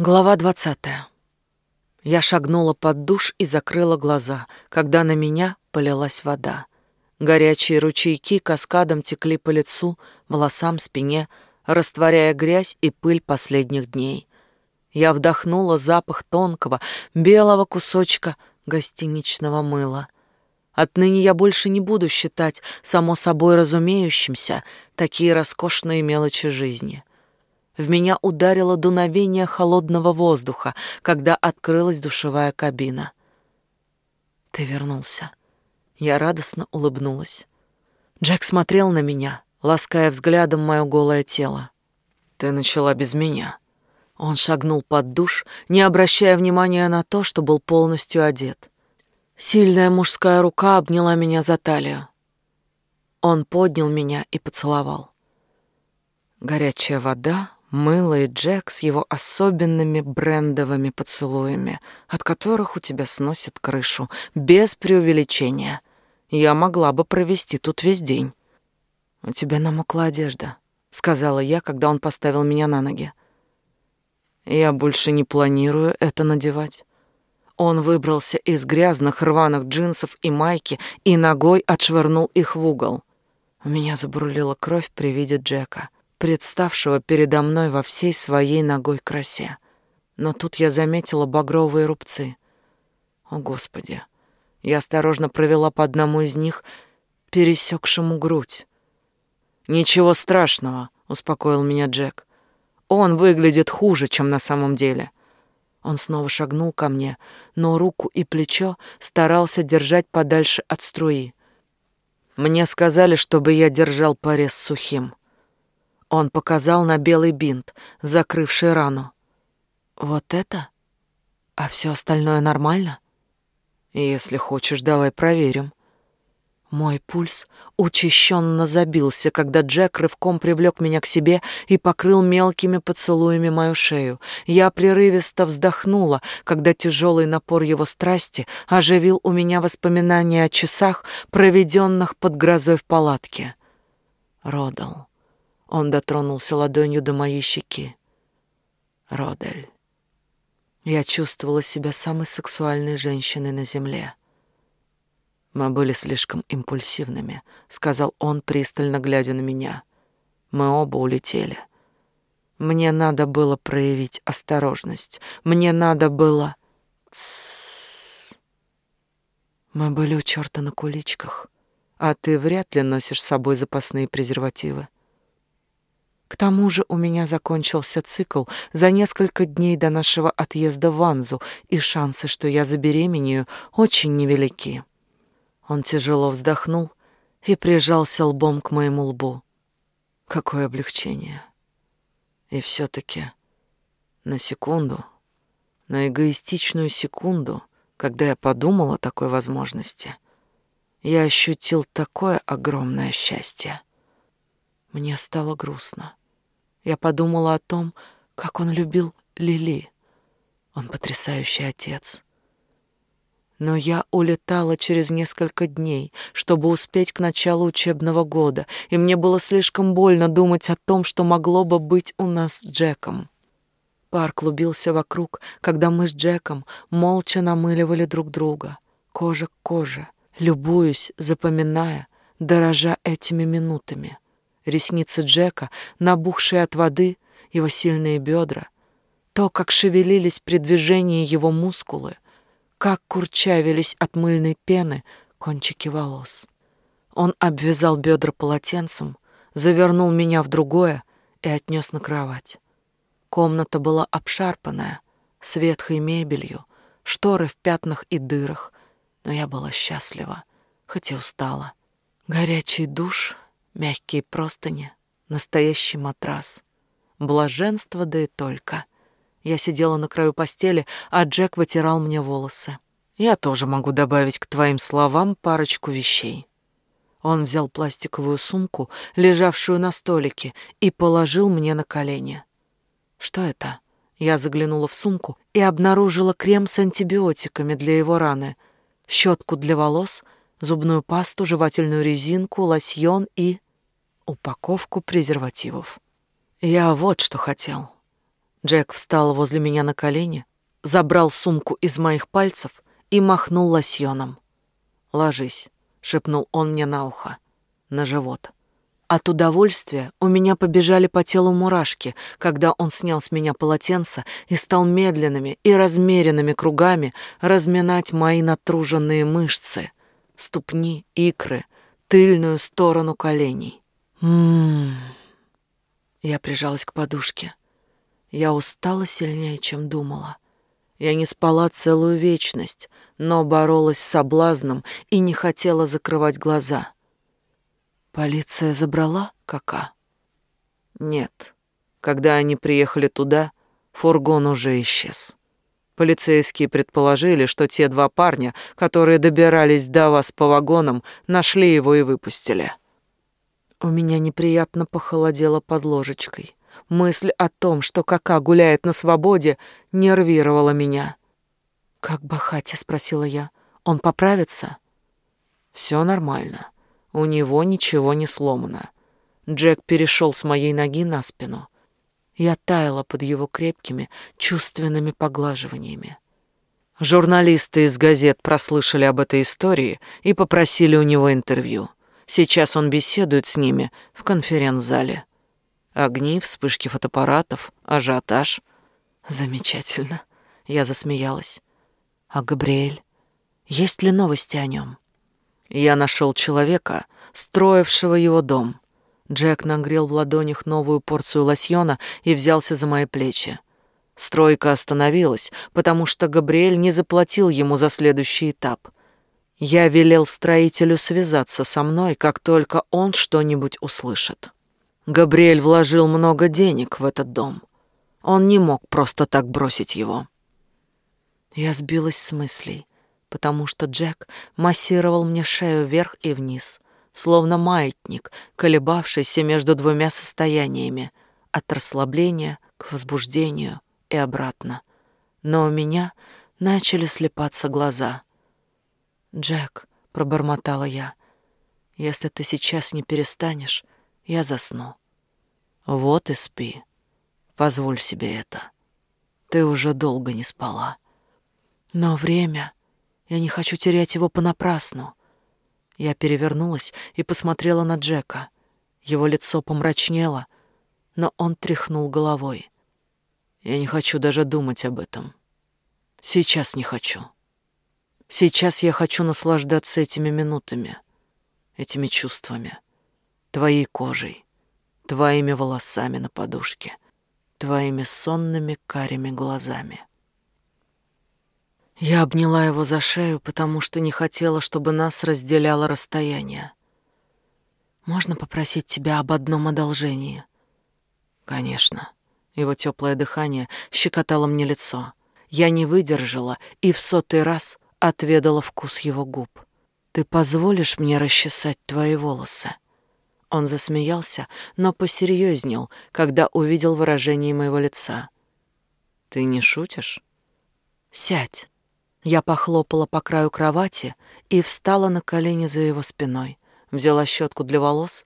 Глава двадцатая. Я шагнула под душ и закрыла глаза, когда на меня полилась вода. Горячие ручейки каскадом текли по лицу, волосам, спине, растворяя грязь и пыль последних дней. Я вдохнула запах тонкого, белого кусочка гостиничного мыла. Отныне я больше не буду считать само собой разумеющимся такие роскошные мелочи жизни. В меня ударило дуновение холодного воздуха, когда открылась душевая кабина. «Ты вернулся». Я радостно улыбнулась. Джек смотрел на меня, лаская взглядом мое голое тело. «Ты начала без меня». Он шагнул под душ, не обращая внимания на то, что был полностью одет. Сильная мужская рука обняла меня за талию. Он поднял меня и поцеловал. Горячая вода Мыло и Джек с его особенными брендовыми поцелуями, от которых у тебя сносит крышу, без преувеличения. Я могла бы провести тут весь день. «У тебя намокла одежда», — сказала я, когда он поставил меня на ноги. «Я больше не планирую это надевать». Он выбрался из грязных рваных джинсов и майки и ногой отшвырнул их в угол. У меня забурлила кровь при виде Джека — представшего передо мной во всей своей ногой красе. Но тут я заметила багровые рубцы. О, Господи! Я осторожно провела по одному из них, пересекшему грудь. «Ничего страшного», — успокоил меня Джек. «Он выглядит хуже, чем на самом деле». Он снова шагнул ко мне, но руку и плечо старался держать подальше от струи. Мне сказали, чтобы я держал порез сухим. Он показал на белый бинт, закрывший рану. Вот это? А все остальное нормально? Если хочешь, давай проверим. Мой пульс учащенно забился, когда Джек рывком привлек меня к себе и покрыл мелкими поцелуями мою шею. Я прерывисто вздохнула, когда тяжелый напор его страсти оживил у меня воспоминания о часах, проведенных под грозой в палатке. Родал. Он дотронулся ладонью до моей щеки. Родель. Я чувствовала себя самой сексуальной женщиной на земле. Мы были слишком импульсивными, сказал он, пристально глядя на меня. Мы оба улетели. Мне надо было проявить осторожность. Мне надо было... Мы были у черта на куличках, а ты вряд ли носишь с собой запасные презервативы. К тому же у меня закончился цикл за несколько дней до нашего отъезда в Ванзу, и шансы, что я забеременею, очень невелики. Он тяжело вздохнул и прижался лбом к моему лбу. Какое облегчение. И все таки на секунду, на эгоистичную секунду, когда я подумал о такой возможности, я ощутил такое огромное счастье. Мне стало грустно. Я подумала о том, как он любил Лили. Он потрясающий отец. Но я улетала через несколько дней, чтобы успеть к началу учебного года, и мне было слишком больно думать о том, что могло бы быть у нас с Джеком. Пар клубился вокруг, когда мы с Джеком молча намыливали друг друга, кожа к коже, любуясь, запоминая, дорожа этими минутами — ресницы Джека, набухшие от воды, его сильные бедра, то, как шевелились при движении его мускулы, как курчавились от мыльной пены кончики волос. Он обвязал бедра полотенцем, завернул меня в другое и отнес на кровать. Комната была обшарпанная, с ветхой мебелью, шторы в пятнах и дырах, но я была счастлива, хоть и устала. Горячий душ — Мягкие простыни, настоящий матрас. Блаженство да и только. Я сидела на краю постели, а Джек вытирал мне волосы. Я тоже могу добавить к твоим словам парочку вещей. Он взял пластиковую сумку, лежавшую на столике, и положил мне на колени. Что это? Я заглянула в сумку и обнаружила крем с антибиотиками для его раны, щетку для волос, зубную пасту, жевательную резинку, лосьон и упаковку презервативов. Я вот что хотел. Джек встал возле меня на колени, забрал сумку из моих пальцев и махнул лосьоном. «Ложись», — шепнул он мне на ухо, на живот. От удовольствия у меня побежали по телу мурашки, когда он снял с меня полотенце и стал медленными и размеренными кругами разминать мои натруженные мышцы, ступни, икры, тыльную сторону коленей. Ммм. Я прижалась к подушке. Я устала сильнее, чем думала. Я не спала целую вечность, но боролась с соблазном и не хотела закрывать глаза. Полиция забрала Кака? Нет. Когда они приехали туда, фургон уже исчез. Полицейские предположили, что те два парня, которые добирались до вас по вагонам, нашли его и выпустили. У меня неприятно похолодело под ложечкой. Мысль о том, что Кака гуляет на свободе, нервировала меня. «Как Бахати?» — спросила я. «Он поправится?» «Все нормально. У него ничего не сломано. Джек перешел с моей ноги на спину. Я таяла под его крепкими, чувственными поглаживаниями. Журналисты из газет прослышали об этой истории и попросили у него интервью. Сейчас он беседует с ними в конференц-зале. Огни, вспышки фотоаппаратов, ажиотаж. Замечательно. Я засмеялась. А Габриэль? Есть ли новости о нем? Я нашел человека, строившего его дом. Джек нагрел в ладонях новую порцию лосьона и взялся за мои плечи. Стройка остановилась, потому что Габриэль не заплатил ему за следующий этап. Я велел строителю связаться со мной, как только он что-нибудь услышит. Габриэль вложил много денег в этот дом. Он не мог просто так бросить его. Я сбилась с мыслей потому что Джек массировал мне шею вверх и вниз, словно маятник, колебавшийся между двумя состояниями, от расслабления к возбуждению и обратно. Но у меня начали слепаться глаза. «Джек», — пробормотала я, — «если ты сейчас не перестанешь, я засну». «Вот и спи. Позволь себе это. Ты уже долго не спала». Но время... Я не хочу терять его понапрасну. Я перевернулась и посмотрела на Джека. Его лицо помрачнело, но он тряхнул головой. Я не хочу даже думать об этом. Сейчас не хочу. Сейчас я хочу наслаждаться этими минутами, этими чувствами, твоей кожей, твоими волосами на подушке, твоими сонными карими глазами. Я обняла его за шею, потому что не хотела, чтобы нас разделяло расстояние. «Можно попросить тебя об одном одолжении?» «Конечно». Его теплое дыхание щекотало мне лицо. Я не выдержала и в сотый раз отведала вкус его губ. «Ты позволишь мне расчесать твои волосы?» Он засмеялся, но посерьезнел, когда увидел выражение моего лица. «Ты не шутишь?» «Сядь». Я похлопала по краю кровати и встала на колени за его спиной, взяла щетку для волос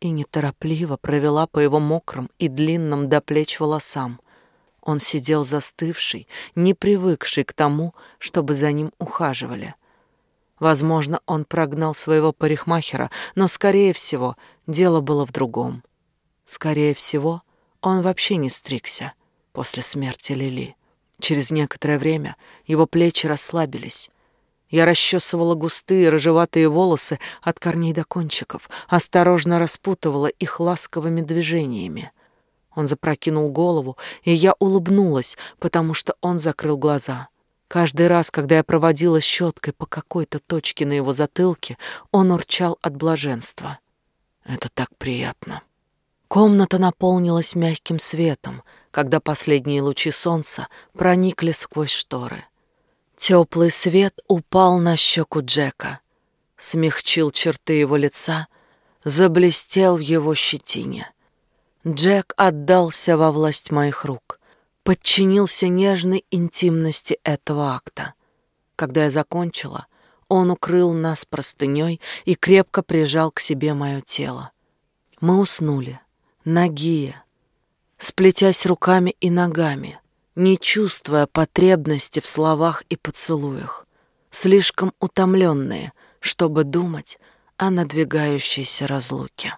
и неторопливо провела по его мокрым и длинным до плеч волосам. Он сидел застывший, не привыкший к тому, чтобы за ним ухаживали. Возможно, он прогнал своего парикмахера, но, скорее всего, дело было в другом. Скорее всего, он вообще не стригся после смерти Лили. Через некоторое время его плечи расслабились. Я расчесывала густые рыжеватые волосы от корней до кончиков, осторожно распутывала их ласковыми движениями. Он запрокинул голову, и я улыбнулась, потому что он закрыл глаза. Каждый раз, когда я проводила щеткой по какой-то точке на его затылке, он урчал от блаженства. Это так приятно. Комната наполнилась мягким светом, когда последние лучи солнца проникли сквозь шторы. Теплый свет упал на щеку Джека, смягчил черты его лица, заблестел в его щетине. Джек отдался во власть моих рук, подчинился нежной интимности этого акта. Когда я закончила, он укрыл нас простыней и крепко прижал к себе мое тело. Мы уснули, нагие, сплетясь руками и ногами, не чувствуя потребности в словах и поцелуях, слишком утомленные, чтобы думать о надвигающейся разлуке.